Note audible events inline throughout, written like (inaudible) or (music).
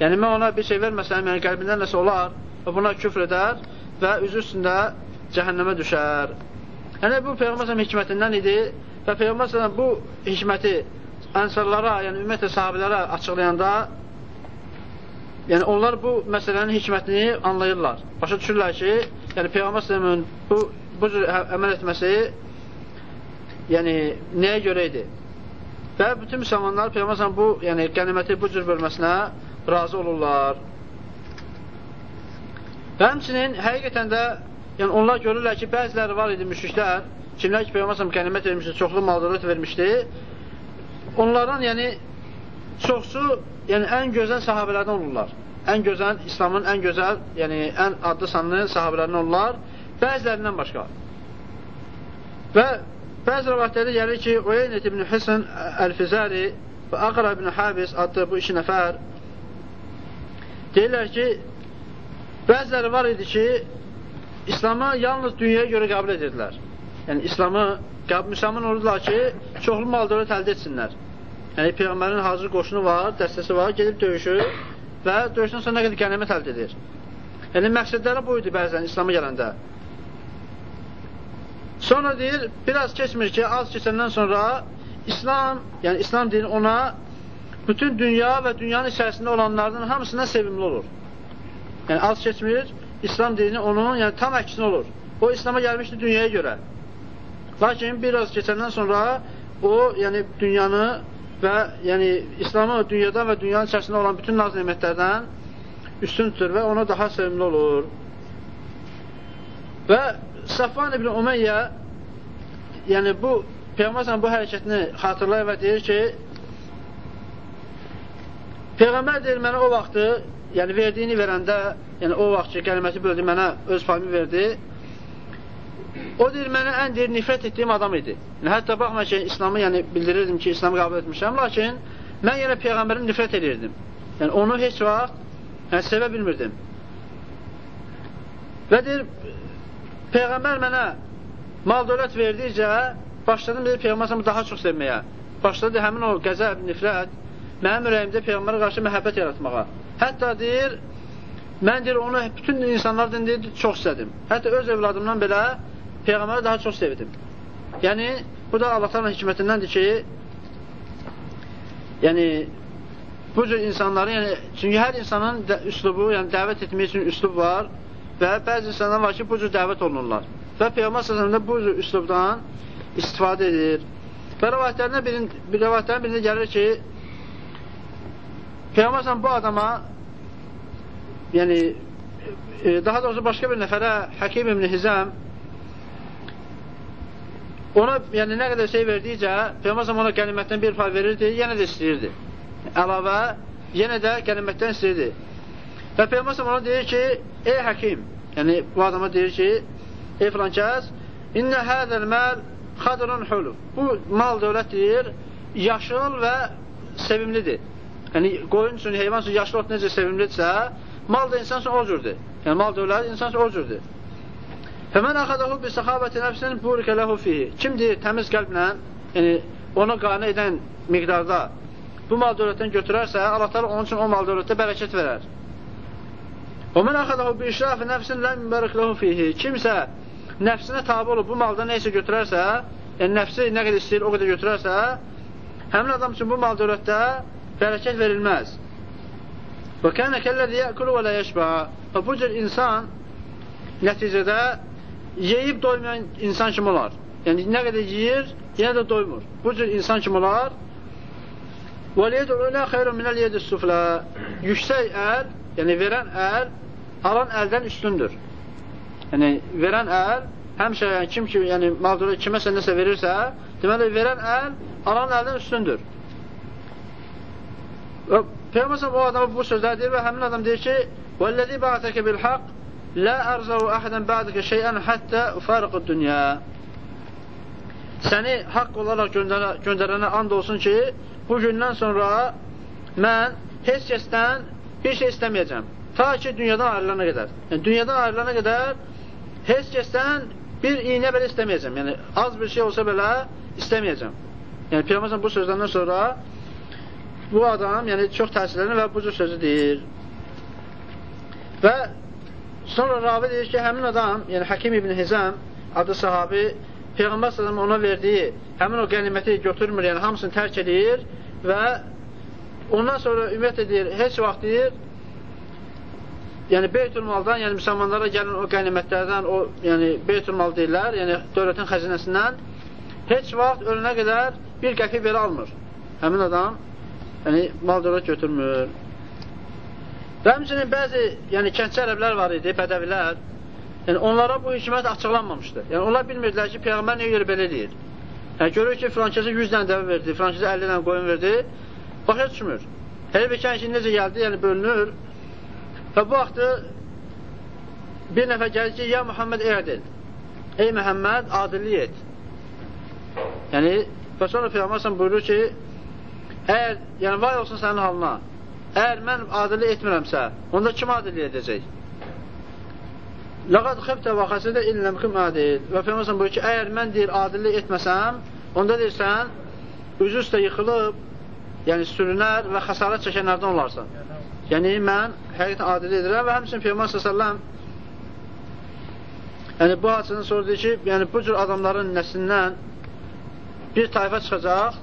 Yəni, mən ona bir şey verməsəm, yəni qəlbindən nəsə olar, və buna küfr edər və üzü üstündə cəhənnəmə düşər. Yəni, bu Peyğəmbər hikmətindən idi və Peyğəmbər bu hikməti ənsarlara, yəni ümumiyyətlə sahabilərə açıqlayanda yəni onlar bu məsələnin hikmətini anlayırlar. Başa düşürlər ki, yəni Peyğəmbər bu, bu cür əməl etməsi yəni nəyə görə idi? Və bütün müsəlmanlar Peyğəmbər bu, yəni qəniməti bu cür bölməsinə razı olurlar. Və həmçinin həqiqətən də yəni onlar görürlər ki, bəziləri var idi müşriklər, kimlər ki, Peyğəmbər qənimət vermişdi, çoxlu mal-dövlət vermişdi. Onların yəni çoxsu yəni ən gözəl sahabələrdən olurlar. Ən gözəl, İslamın ən gözəl, yəni ən adlı sanlı sahabələrdən olurlar, bəzilərindən başqa. Və bəzi rəvayətlərdə gəlir ki, Uyeynət ibn Hüsn Əl-Fizari və Aqra ibn Habis adlı bu iki nəfər deyirlər ki, bəziləri var idi ki, İslamı yalnız dünyaya görə qəbul edirdilər. Yəni, İslamı müsəlman olurdular ki, çoxlu mal dövlət əldə etsinlər. Yəni Peyğəmbərin hazır qoşunu var, dəstəsi var, gedib döyüşür və döyüşdən sonra nə qədər qənimət əldə edir. Yəni məqsədləri bu idi bəzən İslam'a gələndə. Sonra deyir, biraz keçmir ki, az keçəndən sonra İslam, yəni İslam dini ona bütün dünya və dünyanın içərisində olanlardan hamısına sevimli olur. Yəni az keçmir, İslam dini onun yəni tam əksinə olur. O İslam'a gəlmişdi dünyaya görə. Lakin biraz keçəndən sonra o, yəni dünyanı və yəni İslamı dünyadan və dünyanın içərisində olan bütün naz nemətlərdən üstün tutur və ona daha sevimli olur. Və Safvan ibn Umeyyə yəni bu Peyğəmbər bu hərəkətini xatırlayır və deyir ki Peyğəmbər deyir mənə o vaxtı yəni verdiyini verəndə yəni o vaxt ki qəniməti böldü mənə öz payımı verdi O deyir, mənə ən deyir, nifrət etdiyim adam idi. Yəni, hətta baxma ki, İslamı yəni, bildirirdim ki, İslamı qəbul etmişəm, lakin mən yenə Peyğəmbərin nifrət edirdim. Yəni, onu heç vaxt yəni, sevə bilmirdim. Və deyir, Peyğəmbər mənə mal dövlət verdikcə, başladım deyir, Peyğəmbər daha çox sevməyə. Başladı həmin o qəzəb, nifrət, mənim ürəyimdə Peyğəmbərə qarşı məhəbbət yaratmağa. Hətta deyir, mən deyir, onu bütün insanlardan deyir, çox istədim. Hətta öz evladımdan belə Peyğəmbərə daha çox sevdim. Yəni, bu da Allah-ın hikmətindəndir ki, yəni, bu cür insanların, yəni, çünki hər insanın üslubu, yəni dəvət etmək üçün üslub var və bəzi insanlar var ki, bu cür dəvət olunurlar. Və Peyğəmbər səsəndə bu cür üslubdan istifadə edir. Və rəvayətlərindən birin, bir rəvayətlərin birində gəlir ki, Peyğəmbər bu adama yəni, e, daha doğrusu başqa bir nəfərə Həkim ibn Hizəm Ona yəni nə qədər şey verdikcə, Peyğəmbər ona qənimətdən bir pay verirdi, yenə də istəyirdi. Əlavə, yenə də qənimətdən istəyirdi. Və Peyğəmbər ona deyir ki, ey həkim, yəni bu adama deyir ki, ey filan kəs, İnnə hədəl məl xadrun hulub. Bu mal dövlət deyir, yaşıl və sevimlidir. Yəni qoyun üçün, heyvan üçün yaşlı ot necə sevimlidirsə, mal da insan üçün o cürdür. Yəni mal dövlət insan üçün o cürdür. Fəmən əxədəhu bi səxabəti nəfsin burikə ləhu fihi. Kim deyir təmiz qəlblə, yəni onu qane edən miqdarda bu mal dövlətdən götürərsə, Allah təala onun üçün o mal dövlətdə bərəkət verər. Və mən əxədəhu bi işrafi nəfsin ləm mübarək ləhu fihi. Kimsə nəfsinə tabi olub bu malda nə isə götürərsə, yəni nəfsi nə qədər istəyir o qədər götürərsə, həmin adam üçün bu mal dövlətdə bərəkət verilməz. Və kənə kəlləzi yəkulu və la yeşbə. Və bu cür insan nəticədə yeyib doymayan insan kim olar? Yəni, nə qədər yeyir, yenə də doymur. Bu cür insan kim olar? Və liyed ulə xeyrun minəl yedi suflə. Yüksək əl, yəni verən əl, alan əldən üstündür. Yəni, verən əl, həmşə, yəni, kim ki, yəni, mağdura kiməsə nəsə verirsə, deməli, verən əl, alan əldən üstündür. Və Peyğəmbər o adama bu sözlər deyir və həmin adam deyir ki: "Vəllazi ba'ataka bil haqq la arzu ahadan ba'daka şey'an hatta ufariqu dunya." Səni haqq olaraq göndərə, göndərənə and olsun ki, bu gündən sonra mən heç kəsdən bir şey istəməyəcəm. Ta ki dünyadan ayrılana qədər. Yəni dünyadan ayrılana qədər heç kəsdən bir iynə belə istəməyəcəm. Yəni az bir şey olsa belə istəməyəcəm. Yəni Peyğəmbər bu sözlərdən sonra bu adam yəni çox təsirlənir və bu cür sözü deyir. Və sonra ravi deyir ki, həmin adam, yəni Həkim ibn Hizam adı sahabi Peyğəmbər sallallahu ona verdiyi həmin o qəniməti götürmür, yəni hamısını tərk edir və ondan sonra ümumiyyətlə deyir, heç vaxt deyir yəni Beytülmaldan, yəni müsəlmanlara gələn o qənimətlərdən, o yəni Beytülmal deyirlər, yəni dövlətin xəzinəsindən heç vaxt ölünə qədər bir qəfi belə almır. Həmin adam yəni mal dövlət götürmür. Və həmçinin bəzi yəni kəndçi ərəblər var idi, bədəvilər. Yəni onlara bu hökumət açıqlanmamışdı. Yəni onlar bilmirdilər ki, peyğəmbər nəyə görə belə deyir. Yəni görür ki, filankəsə 100 dənə dəvə verdi, filankəsə 50 dənə qoyun verdi. Başa düşmür. Hər bir kənd necə gəldi, yəni bölünür. Və bu vaxtı bir nəfər gəlir ki, ya Muhammed ədil. Ey Məhəmməd, adillik et. Yəni, və sonra Peyğəmbər buyurur ki, əgər, yəni, vay olsun sənin halına, əgər mən adillik etmirəmsə, onda kim adillik edəcək? Ləqad xəbtə və xəsidə illəm kim adil. Və Peyğəmbər buyurur ki, əgər mən deyir, adillik etməsəm, onda deyirsən, üzü üstə yıxılıb, yəni sürünər və xəsarət çəkənlərdən olarsan. Yəni, mən həqiqətən adil edirəm və həmçinin Peyğəmbər s.ə.v yəni bu hadisədən sonra deyir ki, yəni bu cür adamların nəslindən bir tayfa çıxacaq,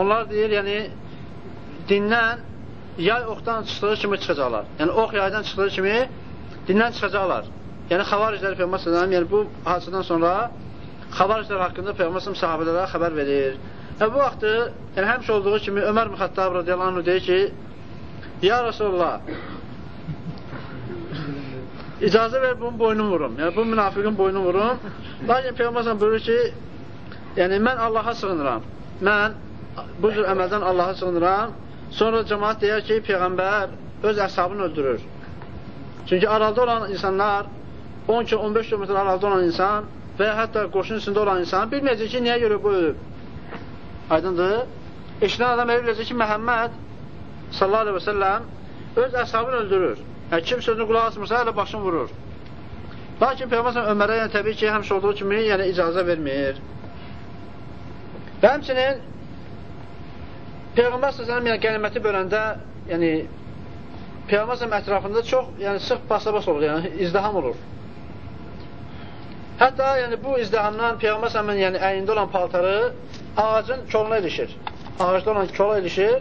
onlar deyir, yəni dindən yay oxdan çıxdığı kimi çıxacaqlar. Yəni ox yaydan çıxdığı kimi dindən çıxacaqlar. Yəni xavariclər Peyğəmbər s.ə.v yəni bu hadisədən sonra xavariclər haqqında Peyğəmbər s.ə.v sahabələrə xəbər verir. Və bu vaxtı, yəni həmişə olduğu kimi Ömər Müxəttab radiyallahu anh deyir ki, Ya Rasulullah icazə ver bunun boynunu vurum. Yəni, bu münafiqin boynunu vurum. Lakin Peyğəmbər buyurur ki, yəni mən Allaha sığınıram. Mən bu cür əməldən Allaha sığınıram. Sonra cəmaat deyər ki, Peyğəmbər öz əshabını öldürür. Çünki aralda olan insanlar 10 ki 15 km aralda olan insan və ya hətta qoşun üstündə olan insan bilməyəcək ki, niyə görə bu ölüb. Aydındır? Eşidən adam elə biləcək ki, Məhəmməd sallallahu aleyhi və səlləm öz əshabını öldürür. Yəni, kim sözünü qulaq asmırsa, elə başını vurur. Lakin Peyğəmbər Ömərə yəni, təbii ki, həmişə olduğu kimi yəni, icazə vermir. Və həmçinin Peyğəmbər səsələm yəni, qəniməti böləndə yəni, Peyğəmbər səsələm ətrafında çox yəni, sıx basabas olur, yəni, izdiham olur. Hətta yəni, bu izdihamdan Peyğəmbər səsələmin yəni, əyində olan paltarı ağacın koluna ilişir. Ağacda olan kola ilişir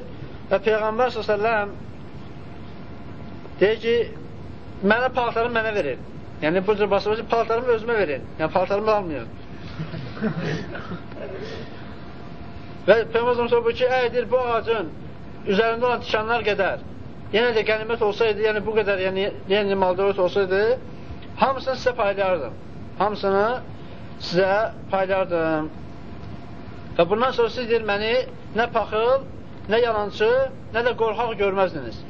Və Peyğəmbər s.ə.v deyir ki, mənə paltarımı mənə verin. Yəni, bu cür ki, paltarımı özümə verin. Yəni, paltarımı almayın. (laughs) Və Peyğəmbər s.ə.v bu ki, əgər bu ağacın üzərində olan tikanlar qədər yenə də qənimət olsaydı, yəni bu qədər, yəni, yəni mal-dövlət olsaydı, hamısını sizə paylayardım. Hamısını sizə paylayardım. Və bundan sonra siz deyir, məni nə paxıl, nə yalançı, nə də qorxaq görməzdiniz.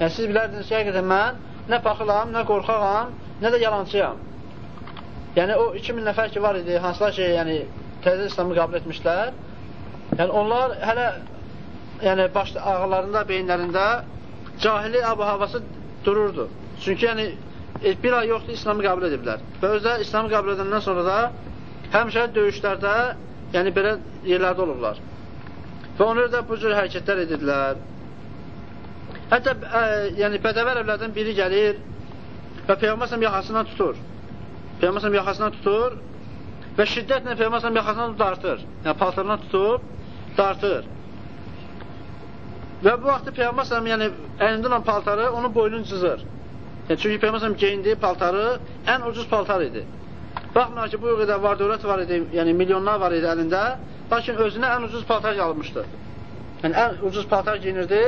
Yəni, siz bilərdiniz ki, həqiqətən mən nə paxılam, nə qorxaqam, nə də yalançıyam. Yəni, o 2000 nəfər ki var idi, hansılar ki, yəni, təzə İslamı qabul etmişlər, yəni, onlar hələ yəni, baş ağlarında, beyinlərində cahili əbu havası dururdu. Çünki, yəni, e, bir ay yoxdur, İslamı qəbul ediblər. Və özdə İslamı qəbul edəndən sonra da həmişə döyüşlərdə, yəni, belə yerlərdə olurlar. Və onlar da bu cür hərəkətlər edirlər. Hətta ə, yəni bədəvi ərəblərdən biri gəlir və Peyğəmbər yaxasından tutur. Peyğəmbər yaxasından tutur və şiddətlə Peyğəmbər yaxasından tutub dartır. Yəni paltarından tutub dartır. Və bu vaxtda Peyğəmbər yəni əlində olan paltarı onun boynunu cızır. Yəni, çünki Peyğəmbər geyindiyi paltarı ən ucuz paltar idi. Baxmayaraq ki, bu qədər var dövlət var idi, yəni milyonlar var idi əlində. Lakin özünə ən ucuz paltar almışdı. Yəni, ən ucuz paltar giyinirdi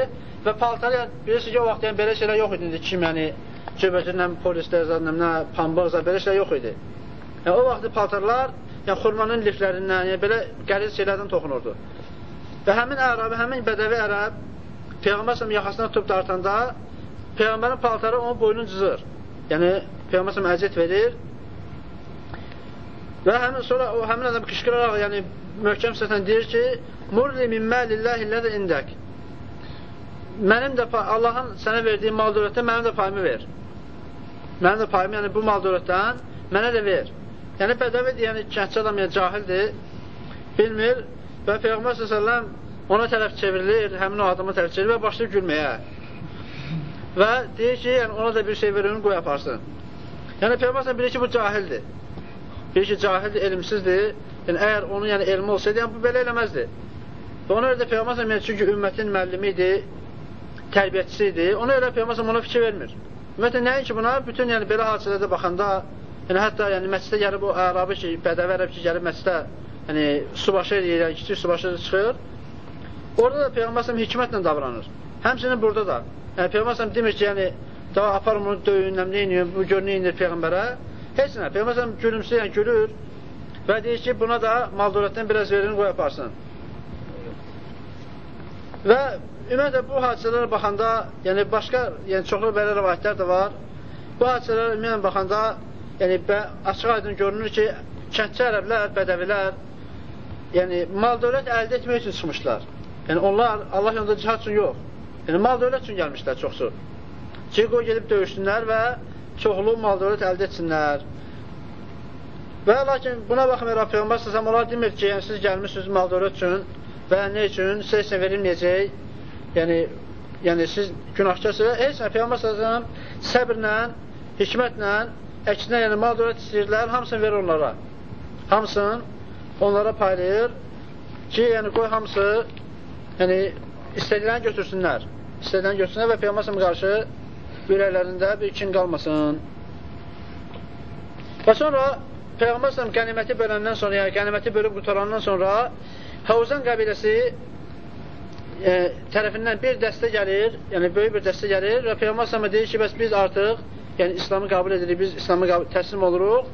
və paltar, yəni, bilirsiniz ki, o vaxt yəni, belə şeylər yox idi, kim, yəni, cöbətinlə, polislər, nə, pambıq, belə şeylər yox idi. Yəni, o vaxt paltarlar, yəni, xurmanın liflərindən, yəni, belə qəliz şeylərdən toxunurdu. Və həmin ərəbi, həmin bədəvi ərəb, Peyğəmbər səhəm yaxasına tutub dartanda, Peyğəmbərin paltarı onun boynunu cızır. Yəni, Peyğəmbər səhəm əziyyət verir və həmin sonra o həmin adam qışqıraraq, yəni möhkəm səslə deyir ki, Murli min məlillahi lədə indək. Mənim də Allahın sənə verdiyi mal dövlətdən mənim də payımı ver. Mənim də payımı, yəni bu mal dövlətdən mənə də ver. Yəni bədəvidir, yəni kəndçi adam, yəni cahildir, bilmir və Peyğəmbər s.ə.v ona tərəf çevrilir, həmin o adama tərəf çevrilir və başlayır gülməyə. Və deyir ki, yəni ona da bir şey verir, qoy aparsın. Yəni Peyğəmbər bilir ki, bu cahildir. Bilir ki, cahildir, elmsizdir. Yəni əgər onun yəni elmi olsaydı, yəni bu belə eləməzdi. Və ona görə də Peyğəmbər yəni, çünki ümmətin müəllimi idi, tərbiyəçisi idi. Ona görə Peyğəmbər ona fikir vermir. Ümumiyyətlə nəinki buna, bütün yəni belə hadisələrdə baxanda, yəni hətta yəni məscidə gəlib o ərabı ki, bədəvi ərəb ki, gəlib məscidə, yəni subaşı eləyir, yəni kiçik subaşı çıxır. Orada da Peyğəmbər hikmətlə davranır. Həmçinin burada da. Yəni Peyğəmbər demir ki, yəni daha aparım bunu döyün, neyini, bu gör neyinir Peyğəmbərə. Heç nə. Peyğəmbər gülümsəyən yəni, gülür və deyir ki, buna da mal dövlətdən biraz verin, qoy aparsın. Və ümumiyyətlə bu hadisələrə baxanda, yəni başqa, yəni çoxlu belə rəvayətlər də var. Bu hadisələrə ümumiyyətlə baxanda, yəni açıq aydın görünür ki, kəndçi ərəblər, bədəvilər, yəni mal dövlət əldə etmək üçün çıxmışlar. Yəni onlar Allah yolunda cihad üçün yox. Yəni, mal dövlət üçün gəlmişlər çoxsu. Ki, qoy gedib döyüşsünlər və çoxlu mal dövlət əldə etsinlər. Və lakin buna baxmayaraq Peyğəmbər səsəm onlar demir ki, yəni siz gəlmişsiniz mal dövlət üçün və nə üçün sizə heç nə verilməyəcək. Yəni, yəni siz günahkarsınız. Heç nə Peyğəmbər səsəm səbirlə, hikmətlə, əksinə yəni mal dövlət istəyirlər, hamısını verir onlara. Hamısını onlara paylayır ki, yəni qoy hamısı yəni istədiləni götürsünlər. İstədiləni götürsünlər və Peyğəmbər qarşı ürəklərində bir kin qalmasın. Və sonra Peyğəmbər sələm qəniməti böləndən sonra, yəni qəniməti bölüb qutarandan sonra Havuzan qəbiləsi e, tərəfindən bir dəstə gəlir, yəni böyük bir dəstə gəlir və Peyğəmbər sələm deyir ki, bəs biz artıq yəni İslamı qəbul edirik, biz İslamı qəbul, təslim oluruq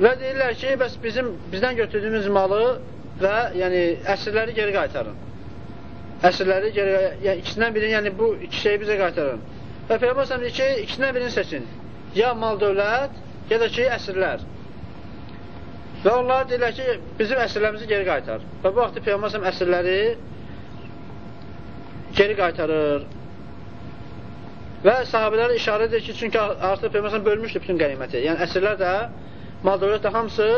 və deyirlər ki, bəs bizim bizdən götürdüyümüz malı və yəni əsirləri geri qaytarın əsrləri geri, yəni ikisindən birini, yəni bu iki şeyi bizə qaytarın. Və Peyğəmbər s.ə.v deyir ki, ikisindən birini seçin. Ya mal dövlət, ya da ki, əsrlər. Və onlar deyirlər ki, bizim əsrlərimizi geri qaytar. Və bu vaxtda Peyğəmbər s.ə.v əsrləri geri qaytarır. Və sahabələr işarə edir ki, çünki artıq Peyğəmbər bölmüşdü bütün qəniməti. Yəni əsrlər də, mal dövlət də hamısı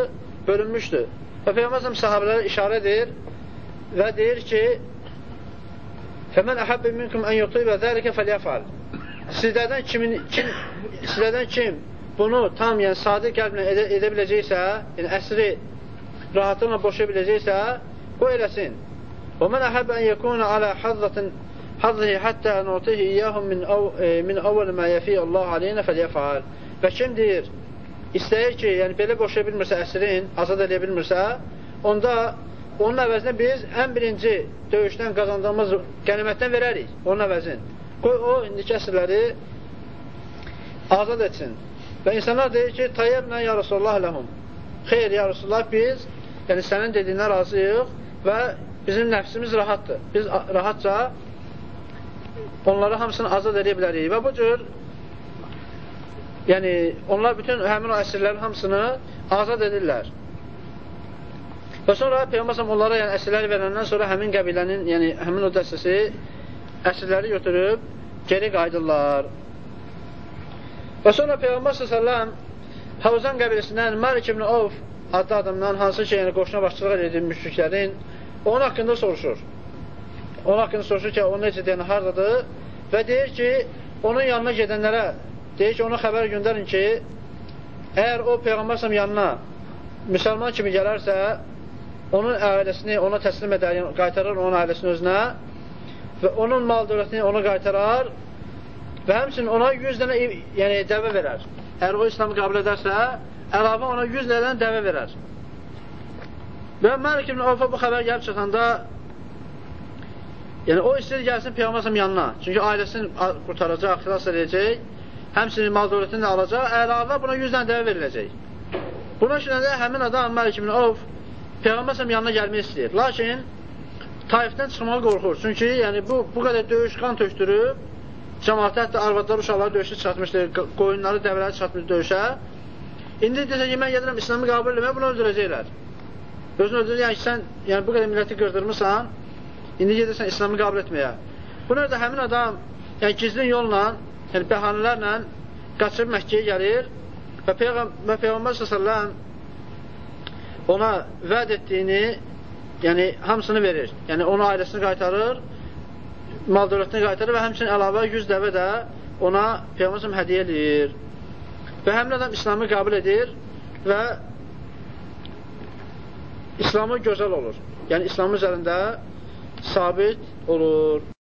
bölünmüşdü. Və Peyğəmbər s.ə.v sahabələr işarə edir və deyir ki, Fəmən əhəbbə minkum ən yutibə zəlikə fəlyəfəl. Sizlərdən kimin kim sizlərdən kim bunu tam, yəni sadiq qəlblə edə, edə biləcəksə, yəni əsri rahatlıqla boşa biləcəksə, o eləsin. Və mən əhəbbə ən yekuna alə hazzatin hazzihi həttə nutihi iyyahum min av, e, min avvəl mə yəfi Allah aleynə fəlyəfəl. Və kim deyir, istəyir ki, yəni belə boşa bilmirsə əsrin, azad edə bilmirsə, onda onun əvəzinə biz ən birinci döyüşdən qazandığımız qənimətdən verərik, onun əvəzin. Qoy o, indiki əsrləri azad etsin. Və insanlar deyir ki, tayyəbnə ya Rasulullah ləhum. Xeyr, ya Rasulullah, biz yəni sənin dediyindən razıyıq və bizim nəfsimiz rahatdır. Biz rahatca onları hamısını azad edə bilərik. Və bu cür yəni onlar bütün həmin o əsrlərin hamısını azad edirlər. Və sonra Peyğəmbər onlara yəni əsirləri verəndən sonra həmin qəbilənin, yəni həmin o dəstəsi əsirləri götürüb geri qayıdırlar. Və sonra sallallahu Havuzan qəbiləsindən Malik ibn Avf adlı adamdan hansı ki, yəni qoşuna başçılıq edir müşriklərin, onun haqqında soruşur. Onun haqqında soruşur ki, o necə deyən, hardadır və deyir ki, onun yanına gedənlərə deyir ki, ona xəbər göndərin ki, əgər o Peyğəmbər yanına müsəlman kimi gələrsə, onun ailəsini ona təslim edər, yəni qaytarar onun ailəsini özünə və onun mal dövlətini ona qaytarar və həmçinin ona 100 dənə yəni, dəvə verər. Əgər o İslamı qəbul edərsə, əlavə ona 100 dənə dəvə verər. Və Məlik ibn Avfa bu xəbər gəlib çıxanda yəni o istəyir gəlsin Peyğəmbər yanına. Çünki ailəsini qurtaracaq, xilas edəcək, həmçinin mal dövlətini də alacaq, əlavə buna 100 dənə dəvə veriləcək. Buna görə də həmin adam Məlik ibn Avf Peyğəmbər səhəm yanına gəlmək istəyir. Lakin Taifdən çıxmağa qorxur. Çünki yəni, bu, bu qədər döyüş qan tökdürüb, cəmaatı hətta arvadlar, uşaqları döyüşə çıxartmışdır, qoyunları, dəvələri çıxartmışdır döyüşə. İndi desə ki, mən gedirəm İslamı qəbul eləməyə, bunu öldürəcəklər. Özünü öldürür, yəni sən yəni, bu qədər milləti qırdırmısan, indi gedirsən İslamı qəbul etməyə. Buna da həmin adam yəni, gizlin yolla, yəni bəhanələrlə qaçıb Məkkəyə gəlir və Peyğəmbər, və Peyğəmbər s.ə.v ona vəd etdiyini yəni hamısını verir. Yəni onu ailəsini qaytarır, mal dövlətini qaytarır və həmçinin əlavə 100 dəvə də ona Peyğəmbər hədiyyə edir. Və həmin adam İslamı qəbul edir və İslamı gözəl olur. Yəni İslamın üzərində sabit olur.